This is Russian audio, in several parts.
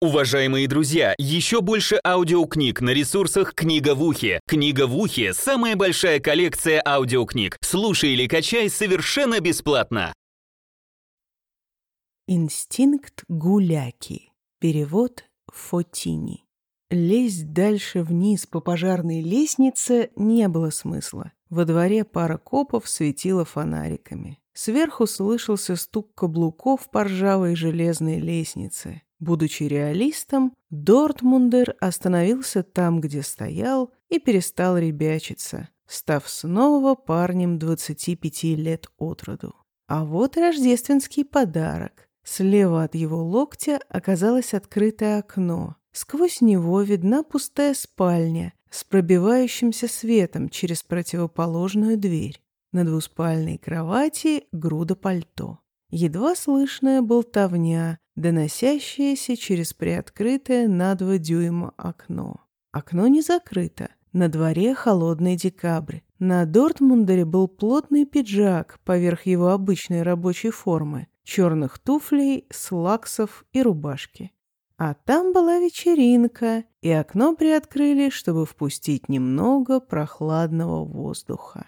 Уважаемые друзья, еще больше аудиокниг на ресурсах «Книга в ухе». «Книга в ухе» — самая большая коллекция аудиокниг. Слушай или качай совершенно бесплатно. Инстинкт гуляки. Перевод Фотини. Лезть дальше вниз по пожарной лестнице не было смысла. Во дворе пара копов светила фонариками. Сверху слышался стук каблуков по ржавой железной лестнице. Будучи реалистом, Дортмундер остановился там, где стоял, и перестал ребячиться, став снова парнем 25 лет от роду. А вот рождественский подарок. Слева от его локтя оказалось открытое окно. Сквозь него видна пустая спальня с пробивающимся светом через противоположную дверь. На двуспальной кровати груда пальто. Едва слышная болтовня, доносящаяся через приоткрытое на два дюйма окно. Окно не закрыто. На дворе холодный декабрь. На Дортмундере был плотный пиджак поверх его обычной рабочей формы, черных туфлей, слаксов и рубашки. А там была вечеринка, и окно приоткрыли, чтобы впустить немного прохладного воздуха.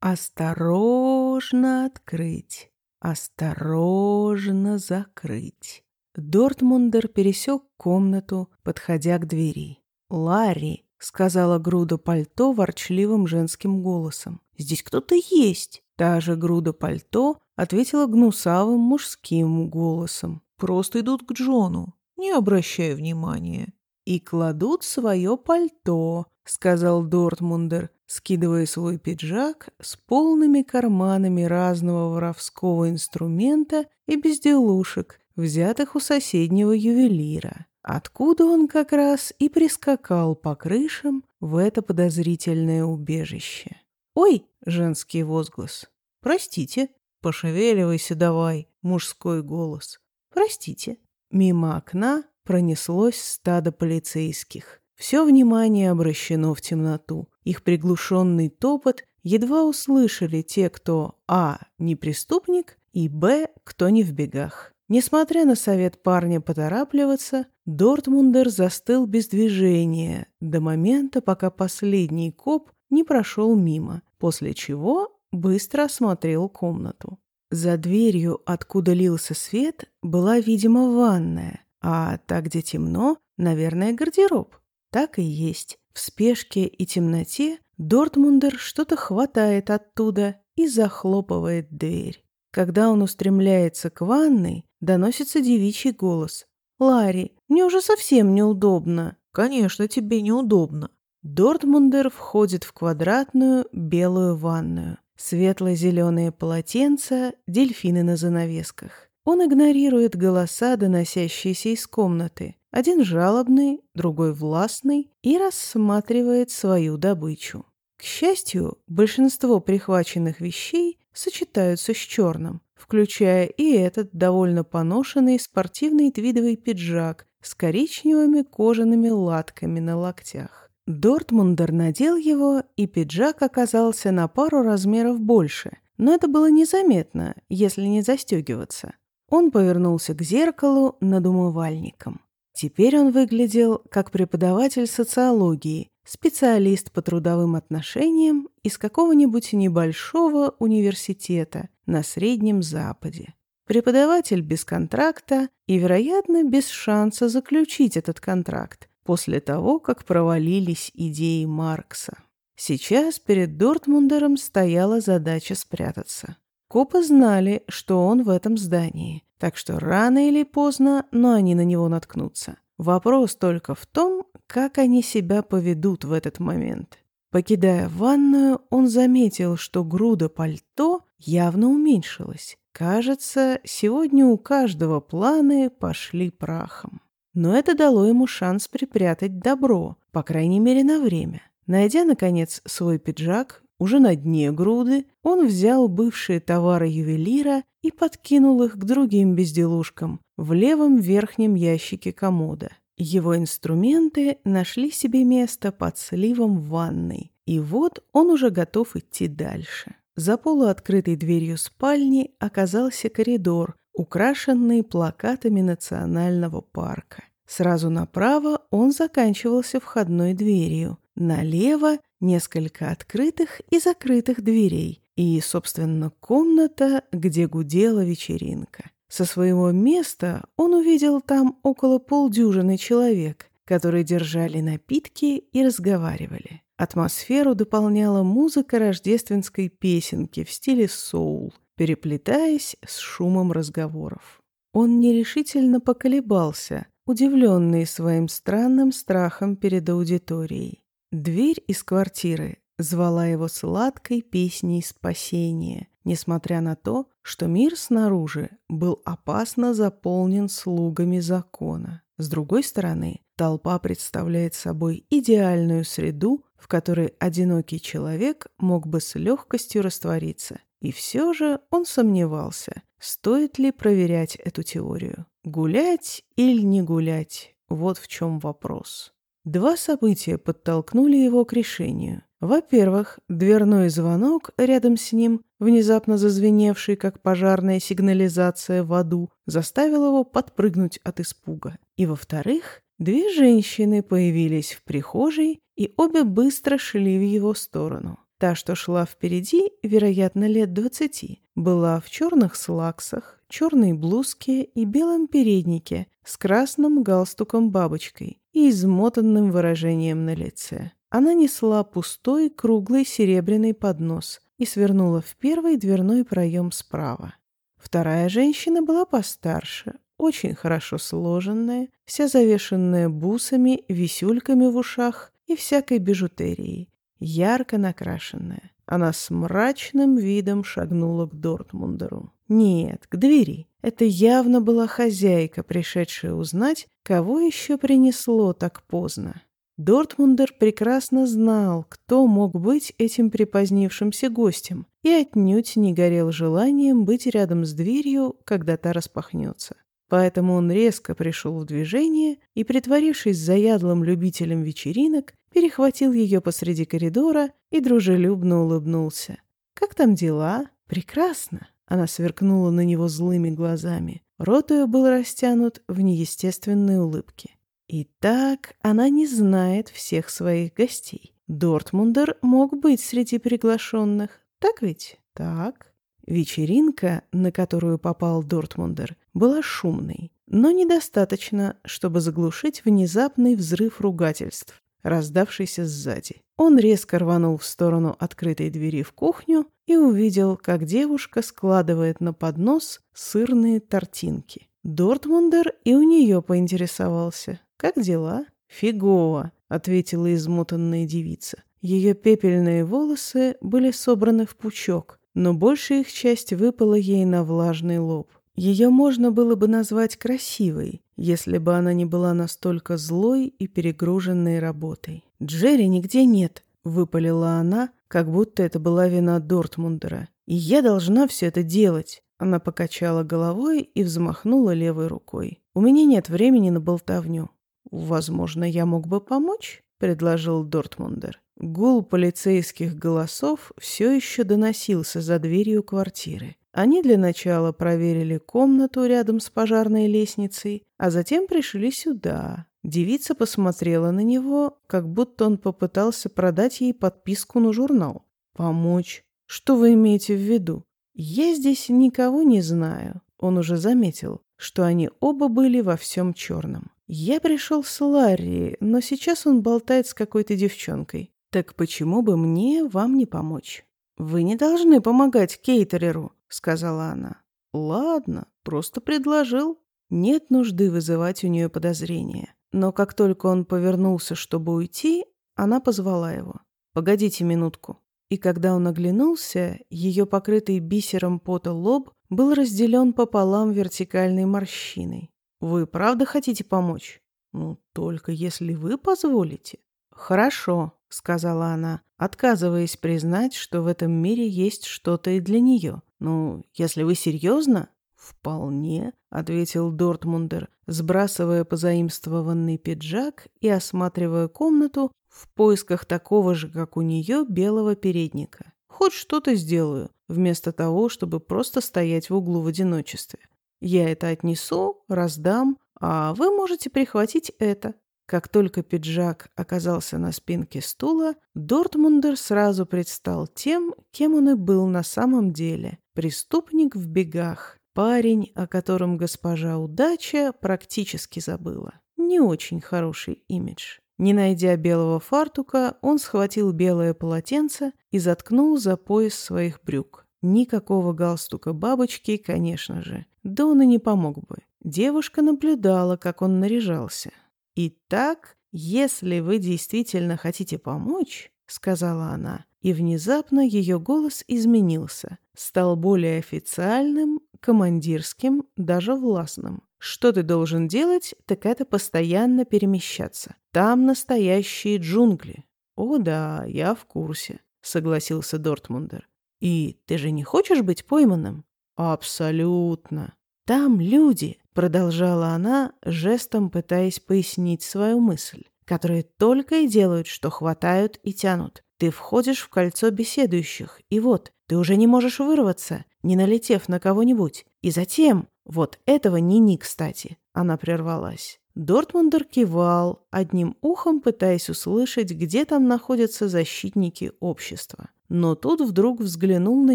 Осторожно открыть. Осторожно закрыть. Дортмундер пересек комнату, подходя к двери. «Ларри», — сказала груда пальто ворчливым женским голосом. «Здесь кто-то есть». Та же груда пальто ответила гнусавым мужским голосом. «Просто идут к Джону. Не обращай внимания». «И кладут свое пальто», — сказал Дортмундер, скидывая свой пиджак с полными карманами разного воровского инструмента и безделушек, взятых у соседнего ювелира, откуда он как раз и прискакал по крышам в это подозрительное убежище. «Ой!» — женский возглас. «Простите!» — пошевеливайся давай, мужской голос. «Простите!» Мимо окна пронеслось стадо полицейских. Все внимание обращено в темноту. Их приглушенный топот едва услышали те, кто а. не преступник, и б. кто не в бегах. Несмотря на совет парня поторапливаться, Дортмундер застыл без движения до момента, пока последний коп не прошел мимо, после чего быстро осмотрел комнату. За дверью, откуда лился свет, была, видимо, ванная, а так, где темно, наверное, гардероб. Так и есть. В спешке и темноте Дортмундер что-то хватает оттуда и захлопывает дверь. Когда он устремляется к ванной, доносится девичий голос. «Ларри, мне уже совсем неудобно». «Конечно, тебе неудобно». Дортмундер входит в квадратную белую ванную. Светло-зеленые полотенца, дельфины на занавесках. Он игнорирует голоса, доносящиеся из комнаты. Один жалобный, другой властный и рассматривает свою добычу. К счастью, большинство прихваченных вещей сочетаются с черным, включая и этот довольно поношенный спортивный твидовый пиджак с коричневыми кожаными латками на локтях. Дортмундер надел его, и пиджак оказался на пару размеров больше, но это было незаметно, если не застегиваться. Он повернулся к зеркалу над умывальником. Теперь он выглядел как преподаватель социологии, специалист по трудовым отношениям из какого-нибудь небольшого университета на Среднем Западе. Преподаватель без контракта и, вероятно, без шанса заключить этот контракт после того, как провалились идеи Маркса. Сейчас перед Дортмундером стояла задача спрятаться. Копы знали, что он в этом здании, так что рано или поздно, но они на него наткнутся. Вопрос только в том, как они себя поведут в этот момент. Покидая ванную, он заметил, что груда пальто явно уменьшилась. Кажется, сегодня у каждого планы пошли прахом. Но это дало ему шанс припрятать добро, по крайней мере на время. Найдя, наконец, свой пиджак, уже на дне груды он взял бывшие товары ювелира и подкинул их к другим безделушкам в левом верхнем ящике комода. Его инструменты нашли себе место под сливом в ванной, и вот он уже готов идти дальше. За полуоткрытой дверью спальни оказался коридор, украшенный плакатами национального парка. Сразу направо он заканчивался входной дверью. Налево несколько открытых и закрытых дверей. И, собственно, комната, где гудела вечеринка. Со своего места он увидел там около полдюжины человек, которые держали напитки и разговаривали. Атмосферу дополняла музыка рождественской песенки в стиле соул, переплетаясь с шумом разговоров. Он нерешительно поколебался, удивленный своим странным страхом перед аудиторией. Дверь из квартиры звала его сладкой песней спасения, несмотря на то, что мир снаружи был опасно заполнен слугами закона. С другой стороны, толпа представляет собой идеальную среду, в которой одинокий человек мог бы с легкостью раствориться. И все же он сомневался, стоит ли проверять эту теорию. Гулять или не гулять – вот в чем вопрос. Два события подтолкнули его к решению. Во-первых, дверной звонок рядом с ним, внезапно зазвеневший, как пожарная сигнализация в аду, заставил его подпрыгнуть от испуга. И во-вторых, две женщины появились в прихожей, и обе быстро шли в его сторону. Та, что шла впереди, вероятно, лет двадцати, была в черных слаксах, черной блузке и белом переднике с красным галстуком-бабочкой и измотанным выражением на лице. Она несла пустой круглый серебряный поднос и свернула в первый дверной проем справа. Вторая женщина была постарше, очень хорошо сложенная, вся завешенная бусами, висюльками в ушах и всякой бижутерией, ярко накрашенная. Она с мрачным видом шагнула к Дортмундеру. Нет, к двери. Это явно была хозяйка, пришедшая узнать, кого еще принесло так поздно. Дортмундер прекрасно знал, кто мог быть этим припозднившимся гостем, и отнюдь не горел желанием быть рядом с дверью, когда та распахнется. Поэтому он резко пришел в движение и, притворившись заядлым любителем вечеринок, перехватил ее посреди коридора и дружелюбно улыбнулся. «Как там дела?» «Прекрасно!» Она сверкнула на него злыми глазами. Рот ее был растянут в неестественной улыбке. Итак, она не знает всех своих гостей. Дортмундер мог быть среди приглашенных, так ведь? Так. Вечеринка, на которую попал Дортмундер, была шумной, но недостаточно, чтобы заглушить внезапный взрыв ругательств раздавшийся сзади. Он резко рванул в сторону открытой двери в кухню и увидел, как девушка складывает на поднос сырные тортинки. Дортмундер и у нее поинтересовался. «Как дела?» «Фигово», — ответила измотанная девица. Ее пепельные волосы были собраны в пучок, но большая их часть выпала ей на влажный лоб. Ее можно было бы назвать красивой, если бы она не была настолько злой и перегруженной работой. «Джерри нигде нет», — выпалила она, как будто это была вина Дортмундера. «И я должна все это делать». Она покачала головой и взмахнула левой рукой. «У меня нет времени на болтовню». «Возможно, я мог бы помочь?» — предложил Дортмундер. Гул полицейских голосов все еще доносился за дверью квартиры. Они для начала проверили комнату рядом с пожарной лестницей, а затем пришли сюда. Девица посмотрела на него, как будто он попытался продать ей подписку на журнал. «Помочь? Что вы имеете в виду? Я здесь никого не знаю». Он уже заметил, что они оба были во всем черном. «Я пришел с Ларри, но сейчас он болтает с какой-то девчонкой. Так почему бы мне вам не помочь?» «Вы не должны помогать кейтереру», — сказала она. «Ладно, просто предложил». Нет нужды вызывать у нее подозрения. Но как только он повернулся, чтобы уйти, она позвала его. «Погодите минутку». И когда он оглянулся, ее покрытый бисером пота лоб был разделен пополам вертикальной морщиной. «Вы правда хотите помочь?» «Ну, только если вы позволите». «Хорошо», — сказала она, отказываясь признать, что в этом мире есть что-то и для нее. «Ну, если вы серьезно?» «Вполне», — ответил Дортмундер, сбрасывая позаимствованный пиджак и осматривая комнату в поисках такого же, как у нее, белого передника. «Хоть что-то сделаю, вместо того, чтобы просто стоять в углу в одиночестве. Я это отнесу, раздам, а вы можете прихватить это». Как только пиджак оказался на спинке стула, Дортмундер сразу предстал тем, кем он и был на самом деле. Преступник в бегах. Парень, о котором госпожа Удача практически забыла. Не очень хороший имидж. Не найдя белого фартука, он схватил белое полотенце и заткнул за пояс своих брюк. Никакого галстука бабочки, конечно же. Да он и не помог бы. Девушка наблюдала, как он наряжался. «Итак, если вы действительно хотите помочь», — сказала она, и внезапно ее голос изменился, стал более официальным, командирским, даже властным. Что ты должен делать, так это постоянно перемещаться. Там настоящие джунгли. О да, я в курсе, согласился Дортмундер. И ты же не хочешь быть пойманным? Абсолютно. Там люди, продолжала она, жестом пытаясь пояснить свою мысль, которые только и делают, что хватают и тянут. Ты входишь в кольцо беседующих, и вот, ты уже не можешь вырваться, не налетев на кого-нибудь. И затем, вот этого ни-ни, кстати, она прервалась. Дортмундер кивал, одним ухом пытаясь услышать, где там находятся защитники общества. Но тут вдруг взглянул на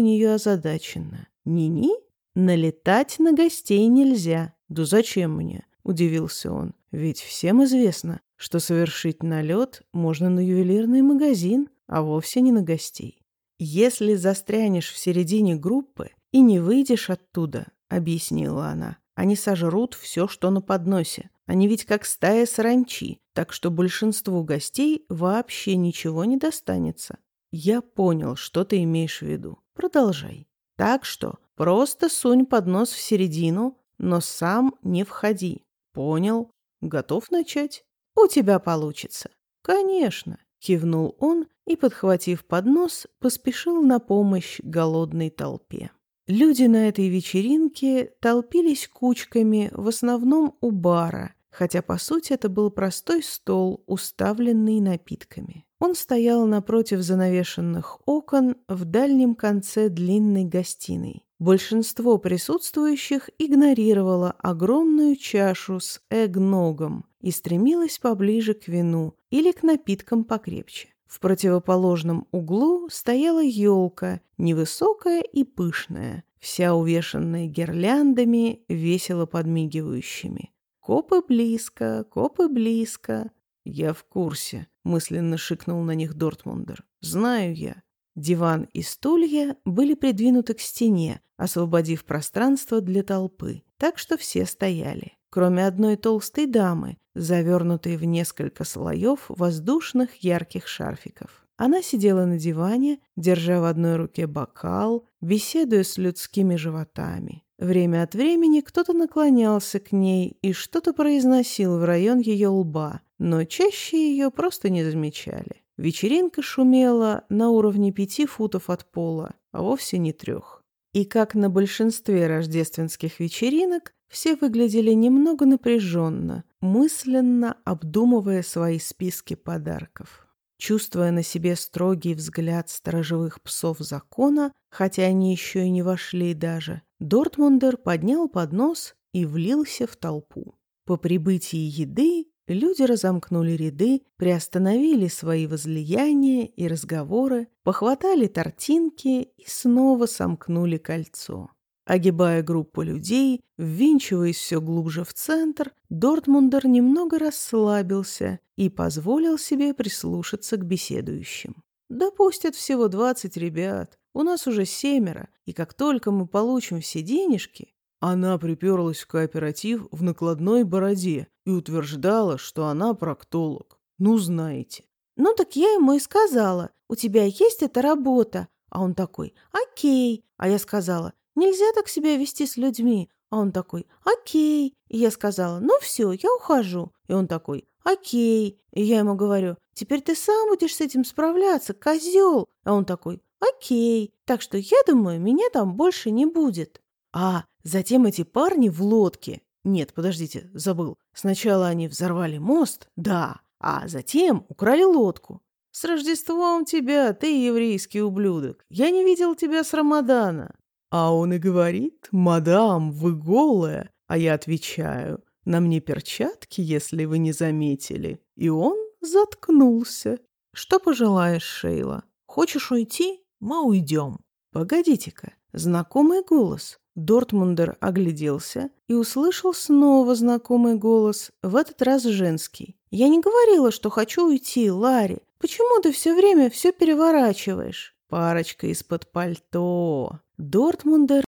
нее озадаченно. «Ни-ни? Налетать на гостей нельзя. Да зачем мне?» – удивился он. «Ведь всем известно, что совершить налет можно на ювелирный магазин, а вовсе не на гостей. Если застрянешь в середине группы и не выйдешь оттуда, объяснила она, они сожрут все, что на подносе. Они ведь как стая саранчи, так что большинству гостей вообще ничего не достанется. Я понял, что ты имеешь в виду. Продолжай. Так что просто сунь поднос в середину, но сам не входи. Понял? Готов начать? У тебя получится. Конечно, кивнул он и, подхватив поднос, поспешил на помощь голодной толпе. Люди на этой вечеринке толпились кучками, в основном у бара, хотя, по сути, это был простой стол, уставленный напитками. Он стоял напротив занавешенных окон в дальнем конце длинной гостиной. Большинство присутствующих игнорировало огромную чашу с эгногом и стремилось поближе к вину или к напиткам покрепче. В противоположном углу стояла елка, невысокая и пышная, вся увешанная гирляндами, весело подмигивающими. «Копы близко, копы близко». «Я в курсе», — мысленно шикнул на них Дортмундер. «Знаю я». Диван и стулья были придвинуты к стене, освободив пространство для толпы, так что все стояли кроме одной толстой дамы, завернутой в несколько слоев воздушных ярких шарфиков. Она сидела на диване, держа в одной руке бокал, беседуя с людскими животами. Время от времени кто-то наклонялся к ней и что-то произносил в район ее лба, но чаще ее просто не замечали. Вечеринка шумела на уровне пяти футов от пола, а вовсе не трех. И как на большинстве рождественских вечеринок, все выглядели немного напряженно, мысленно обдумывая свои списки подарков. Чувствуя на себе строгий взгляд сторожевых псов закона, хотя они еще и не вошли даже, Дортмундер поднял поднос и влился в толпу. По прибытии еды люди разомкнули ряды, приостановили свои возлияния и разговоры, похватали тортинки и снова сомкнули кольцо. Огибая группу людей, ввинчиваясь все глубже в центр, Дортмундер немного расслабился и позволил себе прислушаться к беседующим. «Допустят всего двадцать ребят, у нас уже семеро, и как только мы получим все денежки...» Она приперлась в кооператив в накладной бороде и утверждала, что она проктолог. Ну, знаете. «Ну так я ему и сказала, у тебя есть эта работа?» А он такой, «Окей». А я сказала, Нельзя так себя вести с людьми. А он такой, окей. И я сказала, ну все, я ухожу. И он такой, окей. И я ему говорю, теперь ты сам будешь с этим справляться, козел. А он такой, окей. Так что я думаю, меня там больше не будет. А затем эти парни в лодке. Нет, подождите, забыл. Сначала они взорвали мост, да, а затем украли лодку. С Рождеством тебя, ты еврейский ублюдок. Я не видел тебя с Рамадана. А он и говорит, «Мадам, вы голая». А я отвечаю, На мне перчатки, если вы не заметили. И он заткнулся. Что пожелаешь, Шейла? Хочешь уйти? Мы уйдем. Погодите-ка. Знакомый голос. Дортмундер огляделся и услышал снова знакомый голос, в этот раз женский. «Я не говорила, что хочу уйти, Ларри. Почему ты все время все переворачиваешь?» Парочка из-под пальто. Дортмундер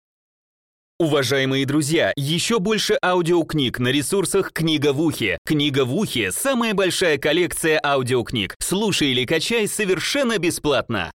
Уважаемые друзья, еще больше аудиокниг на ресурсах «Книга в ухе». «Книга в ухе» — самая большая коллекция аудиокниг. Слушай или качай совершенно бесплатно.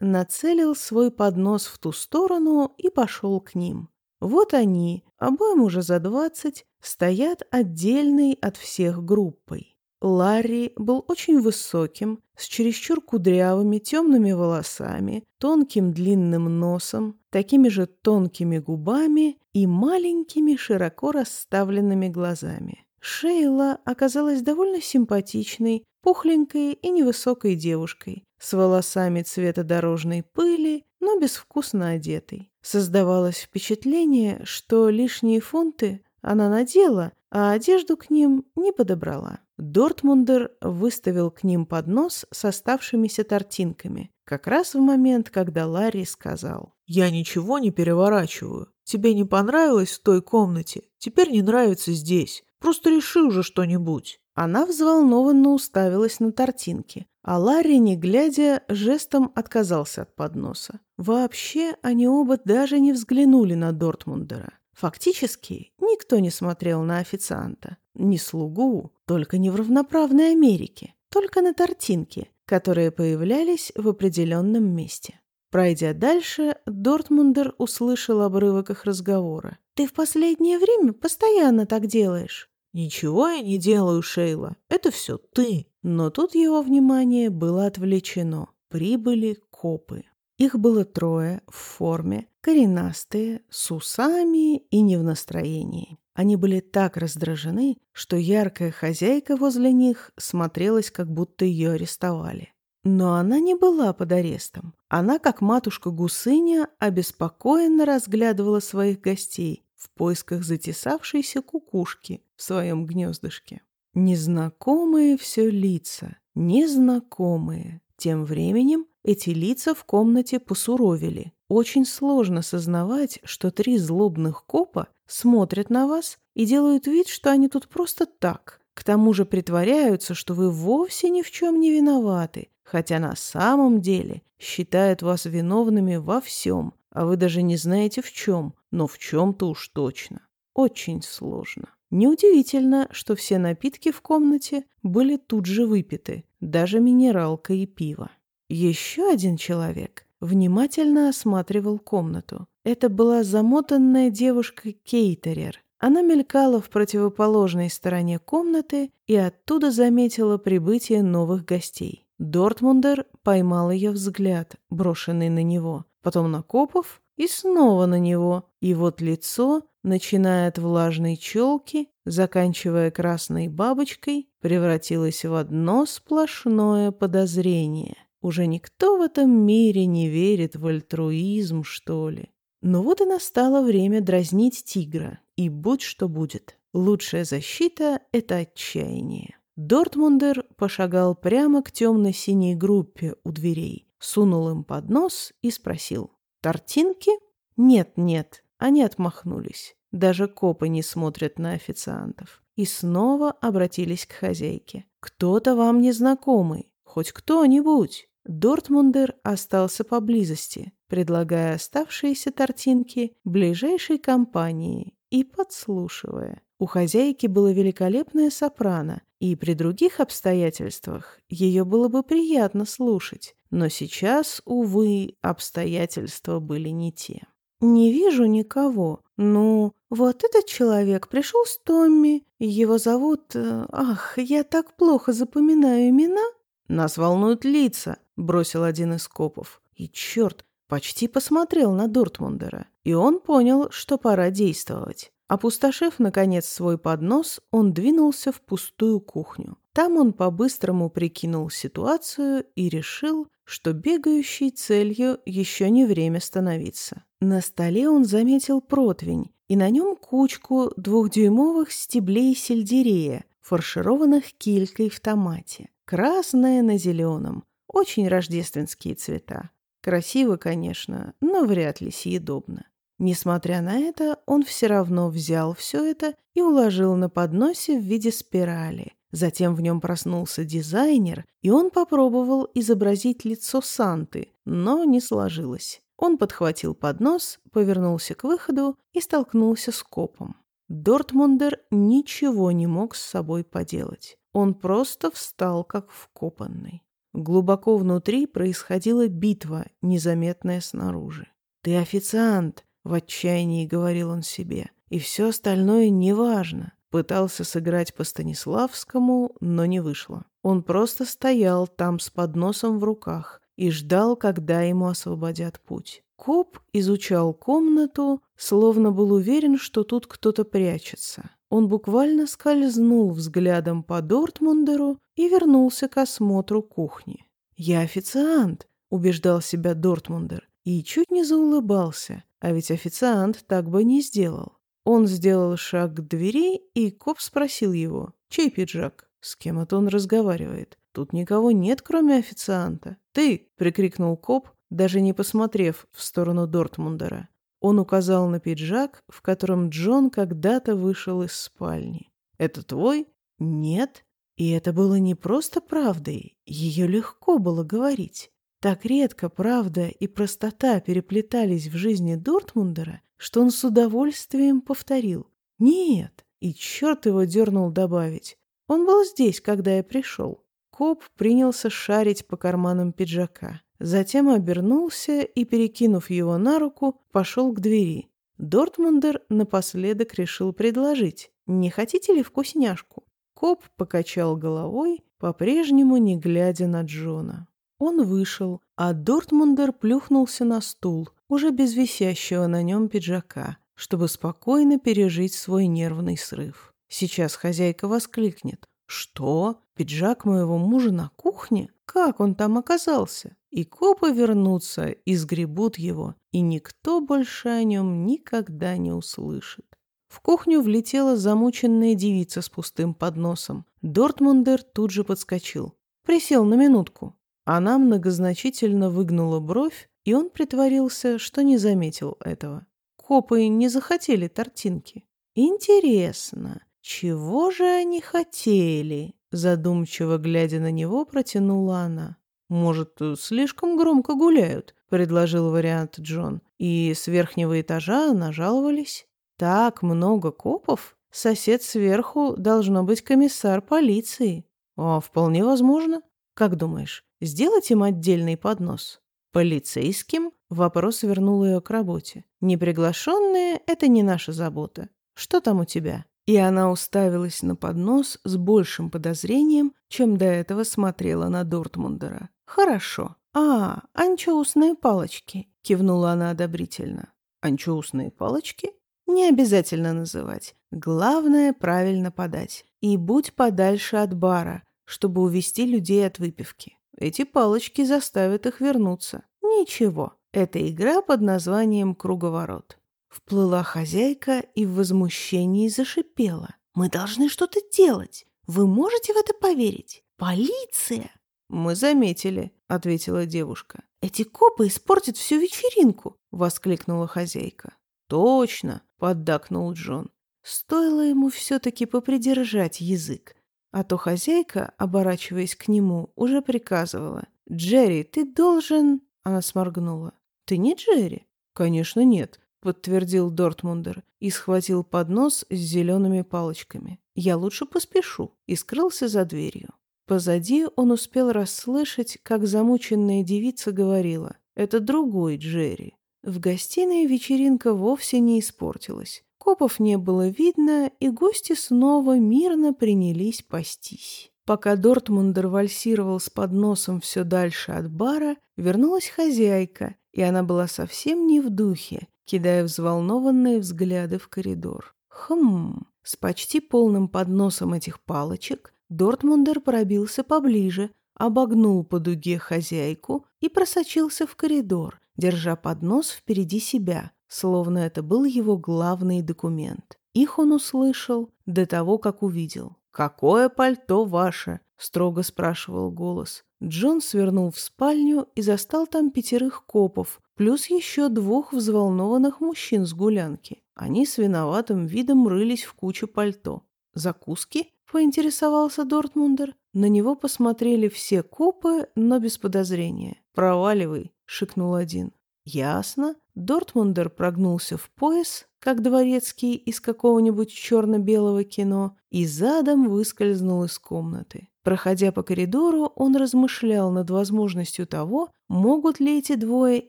Нацелил свой поднос в ту сторону и пошел к ним. Вот они, обоим уже за двадцать, стоят отдельной от всех группой. Ларри был очень высоким, с чересчур кудрявыми темными волосами, тонким длинным носом, такими же тонкими губами и маленькими широко расставленными глазами. Шейла оказалась довольно симпатичной, пухленькой и невысокой девушкой, с волосами цвета дорожной пыли, но безвкусно одетой. Создавалось впечатление, что лишние фунты она надела, а одежду к ним не подобрала. Дортмундер выставил к ним поднос с оставшимися тортинками, как раз в момент, когда Ларри сказал. «Я ничего не переворачиваю. Тебе не понравилось в той комнате, теперь не нравится здесь. Просто реши уже что-нибудь». Она взволнованно уставилась на тортинки, а Ларри, не глядя, жестом отказался от подноса. Вообще, они оба даже не взглянули на Дортмундера. Фактически, никто не смотрел на официанта, ни слугу, только не в равноправной Америке, только на тортинки, которые появлялись в определенном месте. Пройдя дальше, Дортмундер услышал обрывок их разговора. «Ты в последнее время постоянно так делаешь». «Ничего я не делаю, Шейла. Это все ты». Но тут его внимание было отвлечено. Прибыли копы. Их было трое в форме, коренастые, с усами и не в настроении. Они были так раздражены, что яркая хозяйка возле них смотрелась, как будто ее арестовали. Но она не была под арестом. Она, как матушка-гусыня, обеспокоенно разглядывала своих гостей в поисках затесавшейся кукушки в своем гнездышке. Незнакомые все лица, незнакомые. Тем временем эти лица в комнате посуровили. Очень сложно сознавать, что три злобных копа смотрят на вас и делают вид, что они тут просто так. К тому же притворяются, что вы вовсе ни в чем не виноваты, хотя на самом деле считают вас виновными во всем, а вы даже не знаете в чем, но в чем-то уж точно. Очень сложно. Неудивительно, что все напитки в комнате были тут же выпиты, даже минералка и пиво. Еще один человек внимательно осматривал комнату. Это была замотанная девушка Кейтерер. Она мелькала в противоположной стороне комнаты и оттуда заметила прибытие новых гостей. Дортмундер поймал ее взгляд, брошенный на него, потом на Копов и снова на него. И вот лицо, начиная от влажной челки, заканчивая красной бабочкой, превратилось в одно сплошное подозрение. Уже никто в этом мире не верит в альтруизм, что ли. Но вот и настало время дразнить тигра, и будь что будет. Лучшая защита — это отчаяние. Дортмундер пошагал прямо к темно-синей группе у дверей, сунул им под нос и спросил. «Тортинки?» «Нет-нет», они отмахнулись. Даже копы не смотрят на официантов. И снова обратились к хозяйке. «Кто-то вам незнакомый, хоть кто-нибудь». Дортмундер остался поблизости, предлагая оставшиеся тортинки ближайшей компании и подслушивая. У хозяйки было великолепное сопрано, и при других обстоятельствах ее было бы приятно слушать, но сейчас, увы, обстоятельства были не те. «Не вижу никого. Ну, вот этот человек пришел с Томми. Его зовут... Э, ах, я так плохо запоминаю имена». «Нас волнуют лица», — бросил один из копов. И черт, почти посмотрел на Дортмундера. И он понял, что пора действовать. Опустошив, наконец, свой поднос, он двинулся в пустую кухню. Там он по-быстрому прикинул ситуацию и решил, что бегающей целью еще не время становиться. На столе он заметил противень и на нем кучку двухдюймовых стеблей сельдерея, фаршированных килькой в томате. Красное на зеленом. Очень рождественские цвета. Красиво, конечно, но вряд ли съедобно. Несмотря на это, он все равно взял все это и уложил на подносе в виде спирали. Затем в нем проснулся дизайнер, и он попробовал изобразить лицо Санты, но не сложилось. Он подхватил поднос, повернулся к выходу и столкнулся с копом. Дортмундер ничего не мог с собой поделать. Он просто встал как вкопанный. Глубоко внутри происходила битва, незаметная снаружи. «Ты официант!» — в отчаянии говорил он себе. «И все остальное неважно». Пытался сыграть по Станиславскому, но не вышло. Он просто стоял там с подносом в руках и ждал, когда ему освободят путь. Коп изучал комнату, словно был уверен, что тут кто-то прячется. Он буквально скользнул взглядом по Дортмундеру и вернулся к осмотру кухни. «Я официант», — убеждал себя Дортмундер, и чуть не заулыбался, а ведь официант так бы не сделал. Он сделал шаг к двери, и коп спросил его, чей пиджак, с кем это он разговаривает. Тут никого нет, кроме официанта. «Ты!» — прикрикнул коп, даже не посмотрев в сторону Дортмундера. Он указал на пиджак, в котором Джон когда-то вышел из спальни. «Это твой?» «Нет». И это было не просто правдой, ее легко было говорить. Так редко правда и простота переплетались в жизни Дортмундера, что он с удовольствием повторил «Нет». И черт его дернул добавить. Он был здесь, когда я пришел. Коп принялся шарить по карманам пиджака. Затем обернулся и, перекинув его на руку, пошел к двери. Дортмундер напоследок решил предложить. «Не хотите ли вкусняшку?» Коп покачал головой, по-прежнему не глядя на Джона. Он вышел, а Дортмундер плюхнулся на стул, уже без висящего на нем пиджака, чтобы спокойно пережить свой нервный срыв. Сейчас хозяйка воскликнет. «Что? Пиджак моего мужа на кухне? Как он там оказался?» И копы вернутся и сгребут его, и никто больше о нем никогда не услышит. В кухню влетела замученная девица с пустым подносом. Дортмундер тут же подскочил. Присел на минутку. Она многозначительно выгнула бровь, и он притворился, что не заметил этого. Копы не захотели тортинки. Интересно, «Чего же они хотели?» Задумчиво глядя на него, протянула она. «Может, слишком громко гуляют?» — предложил вариант Джон. «И с верхнего этажа нажаловались. Так много копов? Сосед сверху должно быть комиссар полиции. А вполне возможно. Как думаешь, сделать им отдельный поднос?» «Полицейским?» — вопрос вернул ее к работе. «Неприглашенные — это не наша забота. Что там у тебя?» И она уставилась на поднос с большим подозрением, чем до этого смотрела на Дортмундера. «Хорошо. А, анчоусные палочки», — кивнула она одобрительно. «Анчоусные палочки?» «Не обязательно называть. Главное — правильно подать. И будь подальше от бара, чтобы увести людей от выпивки. Эти палочки заставят их вернуться. Ничего. Это игра под названием «Круговорот». Вплыла хозяйка и в возмущении зашипела. «Мы должны что-то делать. Вы можете в это поверить? Полиция!» «Мы заметили», — ответила девушка. «Эти копы испортят всю вечеринку!» — воскликнула хозяйка. «Точно!» — поддакнул Джон. Стоило ему все-таки попридержать язык, а то хозяйка, оборачиваясь к нему, уже приказывала. «Джерри, ты должен...» — она сморгнула. «Ты не Джерри?» «Конечно нет подтвердил Дортмундер и схватил поднос с зелеными палочками. «Я лучше поспешу» и скрылся за дверью. Позади он успел расслышать, как замученная девица говорила «Это другой Джерри». В гостиной вечеринка вовсе не испортилась. Копов не было видно, и гости снова мирно принялись пастись. Пока Дортмундер вальсировал с подносом все дальше от бара, вернулась хозяйка, и она была совсем не в духе кидая взволнованные взгляды в коридор. Хм, с почти полным подносом этих палочек Дортмундер пробился поближе, обогнул по дуге хозяйку и просочился в коридор, держа поднос впереди себя, словно это был его главный документ. Их он услышал до того, как увидел. «Какое пальто ваше?» — строго спрашивал голос. Джон свернул в спальню и застал там пятерых копов, плюс еще двух взволнованных мужчин с гулянки. Они с виноватым видом рылись в кучу пальто. «Закуски?» — поинтересовался Дортмундер. На него посмотрели все копы, но без подозрения. «Проваливай», — шикнул один. «Ясно». Дортмундер прогнулся в пояс, как дворецкий из какого-нибудь черно-белого кино, и задом выскользнул из комнаты. Проходя по коридору, он размышлял над возможностью того, могут ли эти двое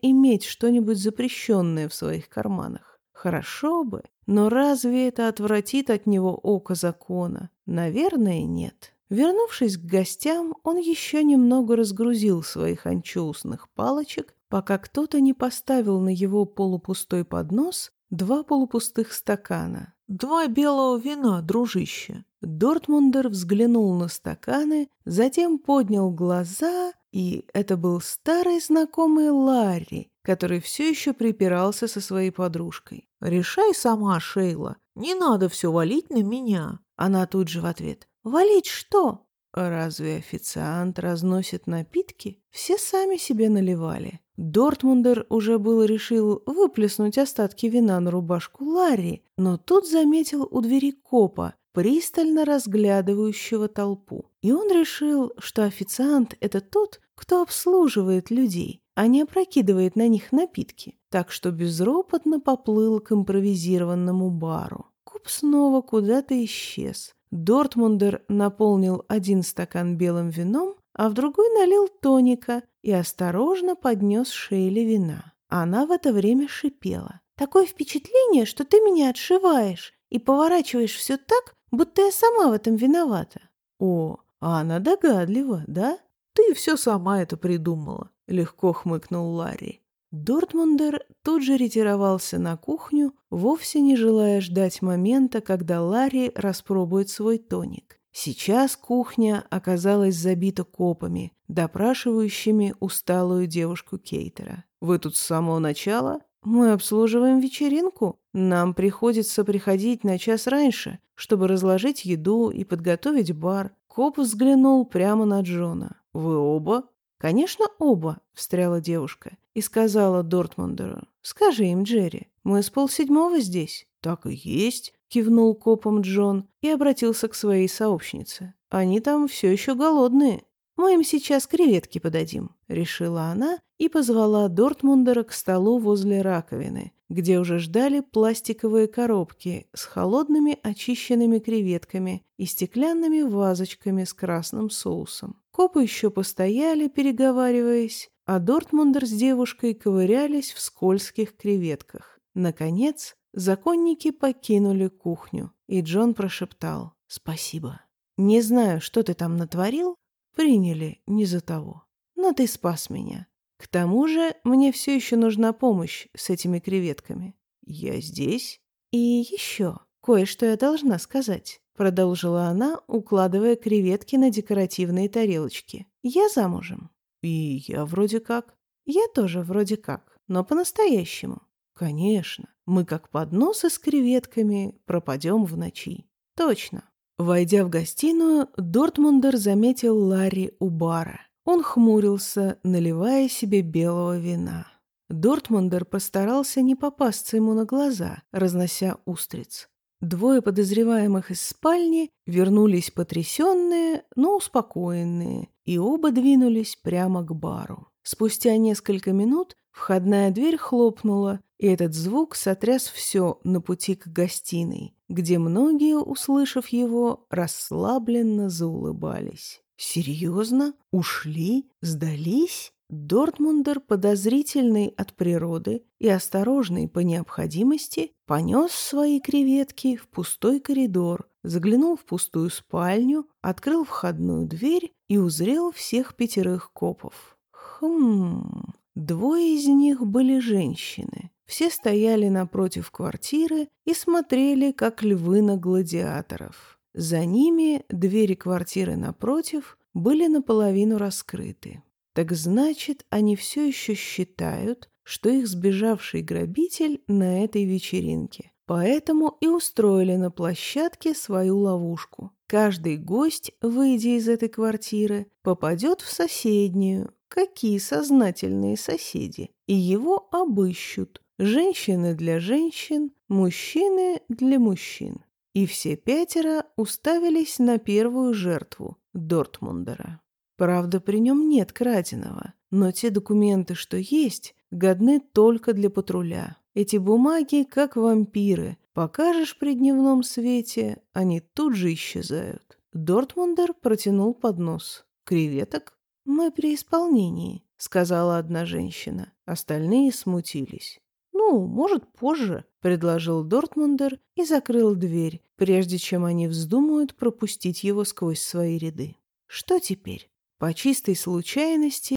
иметь что-нибудь запрещенное в своих карманах. Хорошо бы, но разве это отвратит от него око закона? Наверное, нет. Вернувшись к гостям, он еще немного разгрузил своих анчоусных палочек, пока кто-то не поставил на его полупустой поднос два полупустых стакана. «Два белого вина, дружище!» Дортмундер взглянул на стаканы, затем поднял глаза, и это был старый знакомый Ларри, который все еще припирался со своей подружкой. «Решай сама, Шейла. Не надо все валить на меня». Она тут же в ответ. «Валить что?» Разве официант разносит напитки? Все сами себе наливали. Дортмундер уже было решил выплеснуть остатки вина на рубашку Ларри, но тут заметил у двери копа, пристально разглядывающего толпу. И он решил, что официант — это тот, кто обслуживает людей, а не опрокидывает на них напитки, так что безропотно поплыл к импровизированному бару. Коп снова куда-то исчез. Дортмундер наполнил один стакан белым вином, а в другой налил тоника и осторожно поднес Шейле вина. Она в это время шипела. «Такое впечатление, что ты меня отшиваешь и поворачиваешь все так, будто я сама в этом виновата». «О, а она догадлива, да? Ты все сама это придумала», — легко хмыкнул Ларри. Дортмундер тут же ретировался на кухню, вовсе не желая ждать момента, когда Ларри распробует свой тоник. Сейчас кухня оказалась забита копами, допрашивающими усталую девушку Кейтера. «Вы тут с самого начала?» «Мы обслуживаем вечеринку. Нам приходится приходить на час раньше, чтобы разложить еду и подготовить бар». Коп взглянул прямо на Джона. «Вы оба?» «Конечно, оба», — встряла девушка и сказала Дортмундеру. «Скажи им, Джерри, мы с полседьмого здесь». «Так и есть», — кивнул копом Джон и обратился к своей сообщнице. «Они там все еще голодные. Мы им сейчас креветки подадим», — решила она и позвала Дортмундера к столу возле раковины, где уже ждали пластиковые коробки с холодными очищенными креветками и стеклянными вазочками с красным соусом. Копы еще постояли, переговариваясь, а Дортмундер с девушкой ковырялись в скользких креветках. Наконец, законники покинули кухню, и Джон прошептал «Спасибо». «Не знаю, что ты там натворил, приняли не за того, но ты спас меня. К тому же мне все еще нужна помощь с этими креветками. Я здесь. И еще кое-что я должна сказать». Продолжила она, укладывая креветки на декоративные тарелочки. «Я замужем». «И я вроде как». «Я тоже вроде как, но по-настоящему». «Конечно, мы как подносы с креветками пропадем в ночи». «Точно». Войдя в гостиную, Дортмундер заметил Ларри у бара. Он хмурился, наливая себе белого вина. Дортмундер постарался не попасться ему на глаза, разнося устриц. Двое подозреваемых из спальни вернулись потрясенные, но успокоенные, и оба двинулись прямо к бару. Спустя несколько минут входная дверь хлопнула, и этот звук сотряс все на пути к гостиной, где многие, услышав его, расслабленно заулыбались. «Серьезно? Ушли? Сдались?» Дортмундер, подозрительный от природы и осторожный по необходимости, понес свои креветки в пустой коридор, заглянул в пустую спальню, открыл входную дверь и узрел всех пятерых копов. Хм, двое из них были женщины. Все стояли напротив квартиры и смотрели, как львы на гладиаторов. За ними двери квартиры напротив были наполовину раскрыты. Так значит, они все еще считают, что их сбежавший грабитель на этой вечеринке. Поэтому и устроили на площадке свою ловушку. Каждый гость, выйдя из этой квартиры, попадет в соседнюю. Какие сознательные соседи. И его обыщут. Женщины для женщин, мужчины для мужчин. И все пятеро уставились на первую жертву – Дортмундера. Правда, при нем нет краденого, но те документы, что есть, годны только для патруля. Эти бумаги, как вампиры, покажешь при дневном свете, они тут же исчезают. Дортмундер протянул поднос. «Креветок?» «Мы при исполнении», — сказала одна женщина. Остальные смутились. «Ну, может, позже», — предложил Дортмундер и закрыл дверь, прежде чем они вздумают пропустить его сквозь свои ряды. Что теперь? По чистой случайности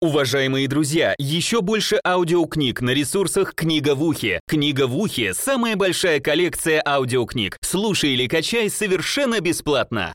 Уважаемые друзья, еще больше аудиокниг на ресурсах «Книга в ухе». «Книга в ухе» — самая большая коллекция аудиокниг. Слушай или качай совершенно бесплатно.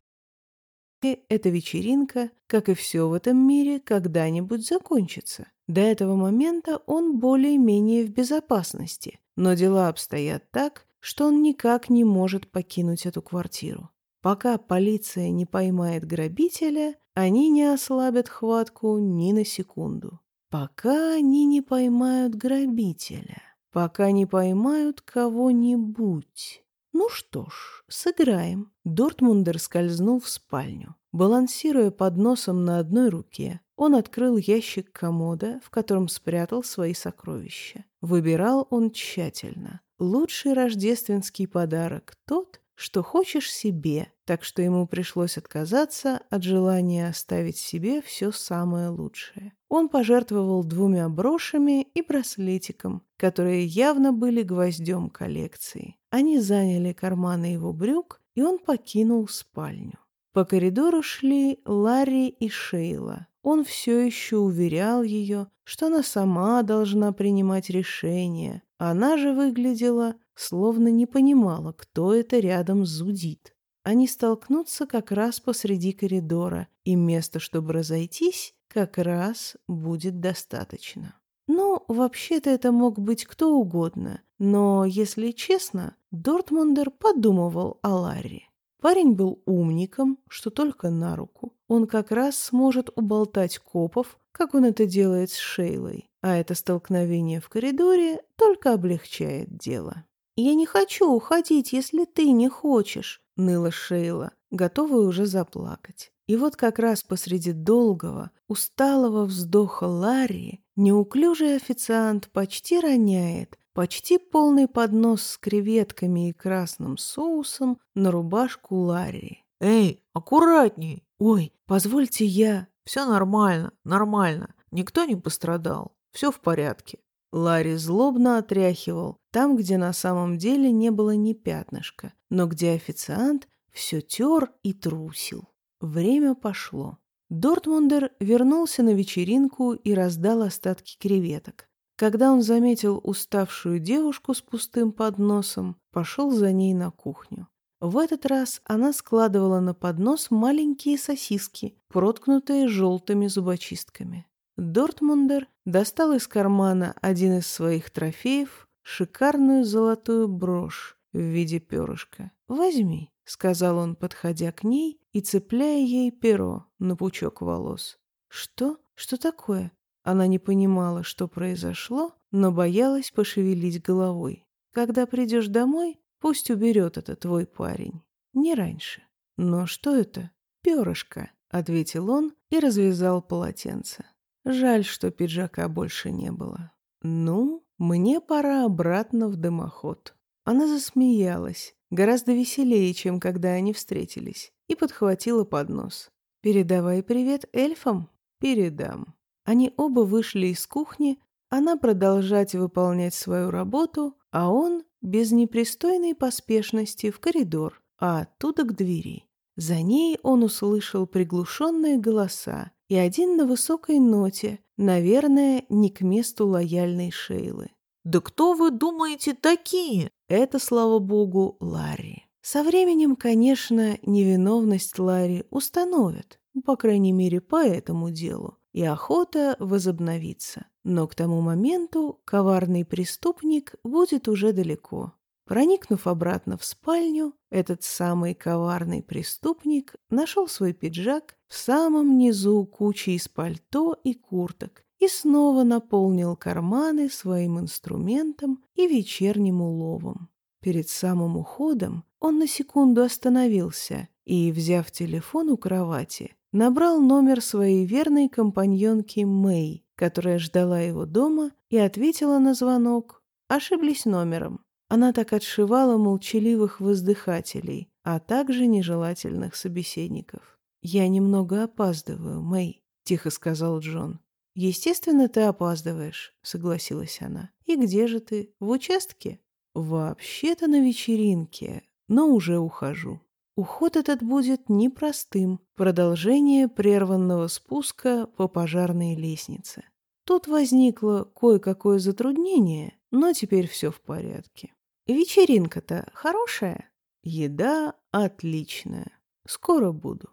эта вечеринка, как и все в этом мире, когда-нибудь закончится. До этого момента он более-менее в безопасности, но дела обстоят так, что он никак не может покинуть эту квартиру. Пока полиция не поймает грабителя, они не ослабят хватку ни на секунду. Пока они не поймают грабителя, пока не поймают кого-нибудь. Ну что ж, сыграем. Дортмундер скользнул в спальню. Балансируя под носом на одной руке, он открыл ящик комода, в котором спрятал свои сокровища. Выбирал он тщательно. Лучший рождественский подарок тот, что хочешь себе, так что ему пришлось отказаться от желания оставить себе все самое лучшее. Он пожертвовал двумя брошами и браслетиком, которые явно были гвоздем коллекции. Они заняли карманы его брюк, и он покинул спальню. По коридору шли Ларри и Шейла. Он все еще уверял ее, что она сама должна принимать решения. Она же выглядела словно не понимала, кто это рядом зудит. Они столкнутся как раз посреди коридора, и места, чтобы разойтись, как раз будет достаточно. Ну, вообще-то это мог быть кто угодно, но, если честно, Дортмундер подумывал о Ларри. Парень был умником, что только на руку. Он как раз сможет уболтать копов, как он это делает с Шейлой, а это столкновение в коридоре только облегчает дело. «Я не хочу уходить, если ты не хочешь», — ныла Шейла, готовая уже заплакать. И вот как раз посреди долгого, усталого вздоха Ларри неуклюжий официант почти роняет почти полный поднос с креветками и красным соусом на рубашку Ларри. «Эй, аккуратней!» «Ой, позвольте я...» «Все нормально, нормально. Никто не пострадал. Все в порядке». Ларри злобно отряхивал, там, где на самом деле не было ни пятнышка, но где официант все тер и трусил. Время пошло. Дортмундер вернулся на вечеринку и раздал остатки креветок. Когда он заметил уставшую девушку с пустым подносом, пошел за ней на кухню. В этот раз она складывала на поднос маленькие сосиски, проткнутые желтыми зубочистками. Дортмундер достал из кармана один из своих трофеев, шикарную золотую брошь в виде перышка. «Возьми», — сказал он, подходя к ней и цепляя ей перо на пучок волос. «Что? Что такое?» Она не понимала, что произошло, но боялась пошевелить головой. «Когда придешь домой, пусть уберет это твой парень. Не раньше». «Но что это?» «Перышко», — ответил он и развязал полотенце. Жаль, что пиджака больше не было. «Ну, мне пора обратно в дымоход». Она засмеялась, гораздо веселее, чем когда они встретились, и подхватила поднос. «Передавай привет эльфам?» «Передам». Они оба вышли из кухни, она продолжать выполнять свою работу, а он без непристойной поспешности в коридор, а оттуда к двери. За ней он услышал приглушенные голоса и один на высокой ноте, наверное, не к месту лояльной Шейлы. «Да кто вы думаете такие?» Это, слава богу, Ларри. Со временем, конечно, невиновность Ларри установят, по крайней мере, по этому делу, и охота возобновится. Но к тому моменту коварный преступник будет уже далеко. Проникнув обратно в спальню, этот самый коварный преступник нашел свой пиджак в самом низу кучи из пальто и курток и снова наполнил карманы своим инструментом и вечерним уловом. Перед самым уходом он на секунду остановился и, взяв телефон у кровати, набрал номер своей верной компаньонки Мэй, которая ждала его дома и ответила на звонок. Ошиблись номером. Она так отшивала молчаливых воздыхателей, а также нежелательных собеседников. «Я немного опаздываю, Мэй», — тихо сказал Джон. «Естественно, ты опаздываешь», — согласилась она. «И где же ты? В участке?» «Вообще-то на вечеринке, но уже ухожу». Уход этот будет непростым. Продолжение прерванного спуска по пожарной лестнице. Тут возникло кое-какое затруднение, но теперь все в порядке. Вечеринка-то хорошая? Еда отличная. Скоро буду.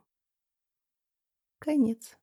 Конец.